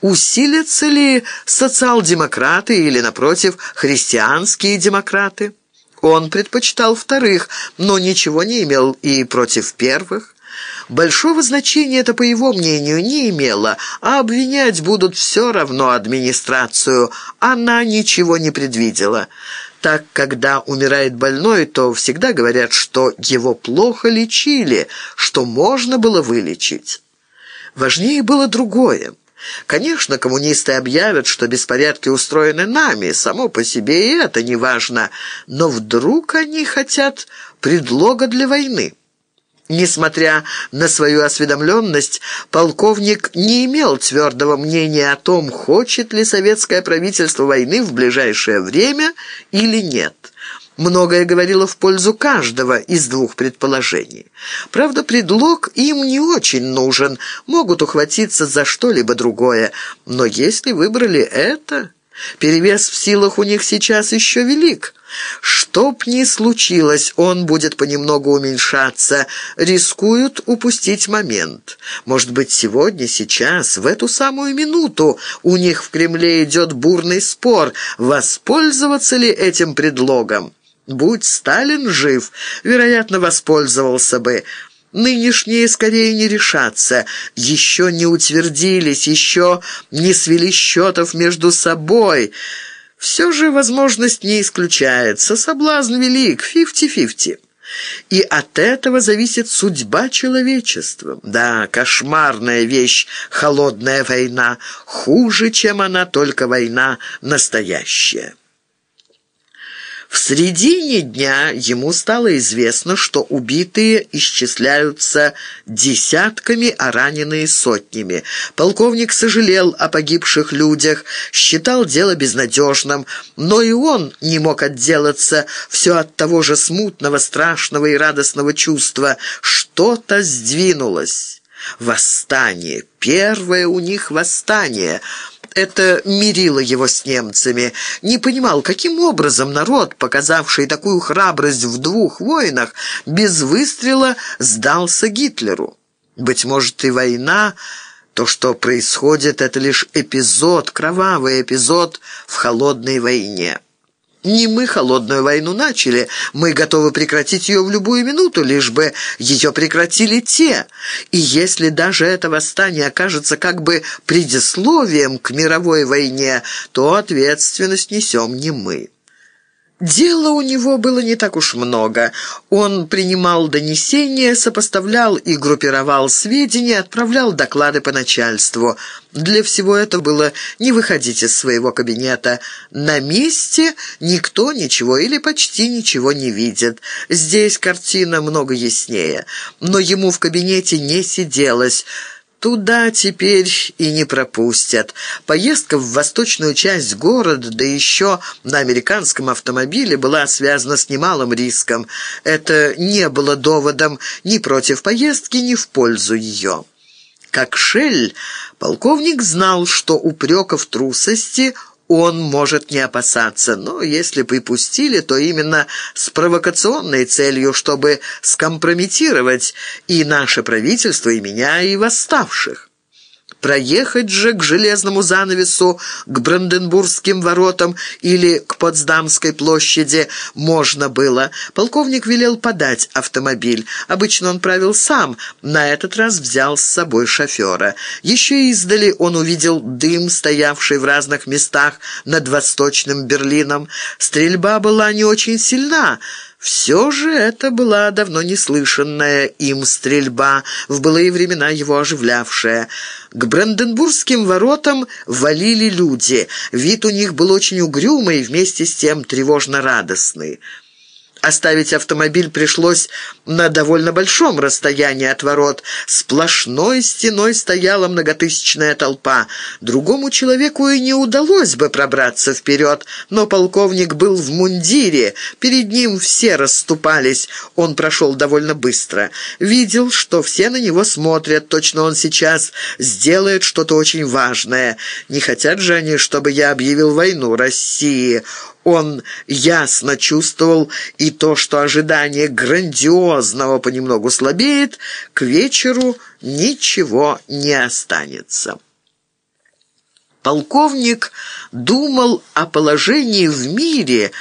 Усилятся ли социал-демократы или, напротив, христианские демократы? Он предпочитал вторых, но ничего не имел и против первых. Большого значения это, по его мнению, не имело, а обвинять будут все равно администрацию. Она ничего не предвидела. Так, когда умирает больной, то всегда говорят, что его плохо лечили, что можно было вылечить. Важнее было другое. Конечно, коммунисты объявят, что беспорядки устроены нами, само по себе и это не важно, но вдруг они хотят предлога для войны. Несмотря на свою осведомленность, полковник не имел твердого мнения о том, хочет ли советское правительство войны в ближайшее время или нет. Многое говорило в пользу каждого из двух предположений. Правда, предлог им не очень нужен, могут ухватиться за что-либо другое. Но если выбрали это, перевес в силах у них сейчас еще велик. Что б ни случилось, он будет понемногу уменьшаться, рискуют упустить момент. Может быть, сегодня, сейчас, в эту самую минуту у них в Кремле идет бурный спор, воспользоваться ли этим предлогом. Будь Сталин жив, вероятно, воспользовался бы. Нынешние скорее не решатся, еще не утвердились, еще не свели счетов между собой. Все же возможность не исключается, соблазн велик, фифти-фифти. И от этого зависит судьба человечества. Да, кошмарная вещь, холодная война, хуже, чем она, только война настоящая. В середине дня ему стало известно, что убитые исчисляются десятками, а раненые сотнями. Полковник сожалел о погибших людях, считал дело безнадежным, но и он не мог отделаться все от того же смутного, страшного и радостного чувства. Что-то сдвинулось. Восстание. Первое у них восстание — это мирило его с немцами. Не понимал, каким образом народ, показавший такую храбрость в двух войнах, без выстрела сдался Гитлеру. Быть может, и война... То, что происходит, это лишь эпизод, кровавый эпизод в холодной войне. Не мы холодную войну начали, мы готовы прекратить ее в любую минуту, лишь бы ее прекратили те. И если даже это восстание окажется как бы предисловием к мировой войне, то ответственность несем не мы». Дела у него было не так уж много. Он принимал донесения, сопоставлял и группировал сведения, отправлял доклады по начальству. Для всего этого было не выходить из своего кабинета. На месте никто ничего или почти ничего не видит. Здесь картина много яснее. Но ему в кабинете не сиделось. Туда теперь и не пропустят. Поездка в восточную часть города, да еще на американском автомобиле, была связана с немалым риском. Это не было доводом ни против поездки, ни в пользу ее. Как Шель, полковник знал, что упреков трусости – он может не опасаться, но если припустили, то именно с провокационной целью, чтобы скомпрометировать и наше правительство, и меня, и восставших. Проехать же к железному занавесу, к Бранденбургским воротам или к Потсдамской площади можно было. Полковник велел подать автомобиль. Обычно он правил сам, на этот раз взял с собой шофера. Еще издали он увидел дым, стоявший в разных местах над Восточным Берлином. Стрельба была не очень сильна, все же это была давно неслышанная им стрельба, в былые времена его оживлявшая. К Бранденбургским воротам валили люди. Вид у них был очень угрюмый, вместе с тем тревожно-радостный. Оставить автомобиль пришлось на довольно большом расстоянии от ворот. Сплошной стеной стояла многотысячная толпа. Другому человеку и не удалось бы пробраться вперед, но полковник был в мундире. Перед ним все расступались. Он прошел довольно быстро. Видел, что все на него смотрят. Точно он сейчас сделает что-то очень важное. Не хотят же они, чтобы я объявил войну России. Он ясно чувствовал и то, что ожидание грандиозного понемногу слабеет, к вечеру ничего не останется. Полковник думал о положении в мире,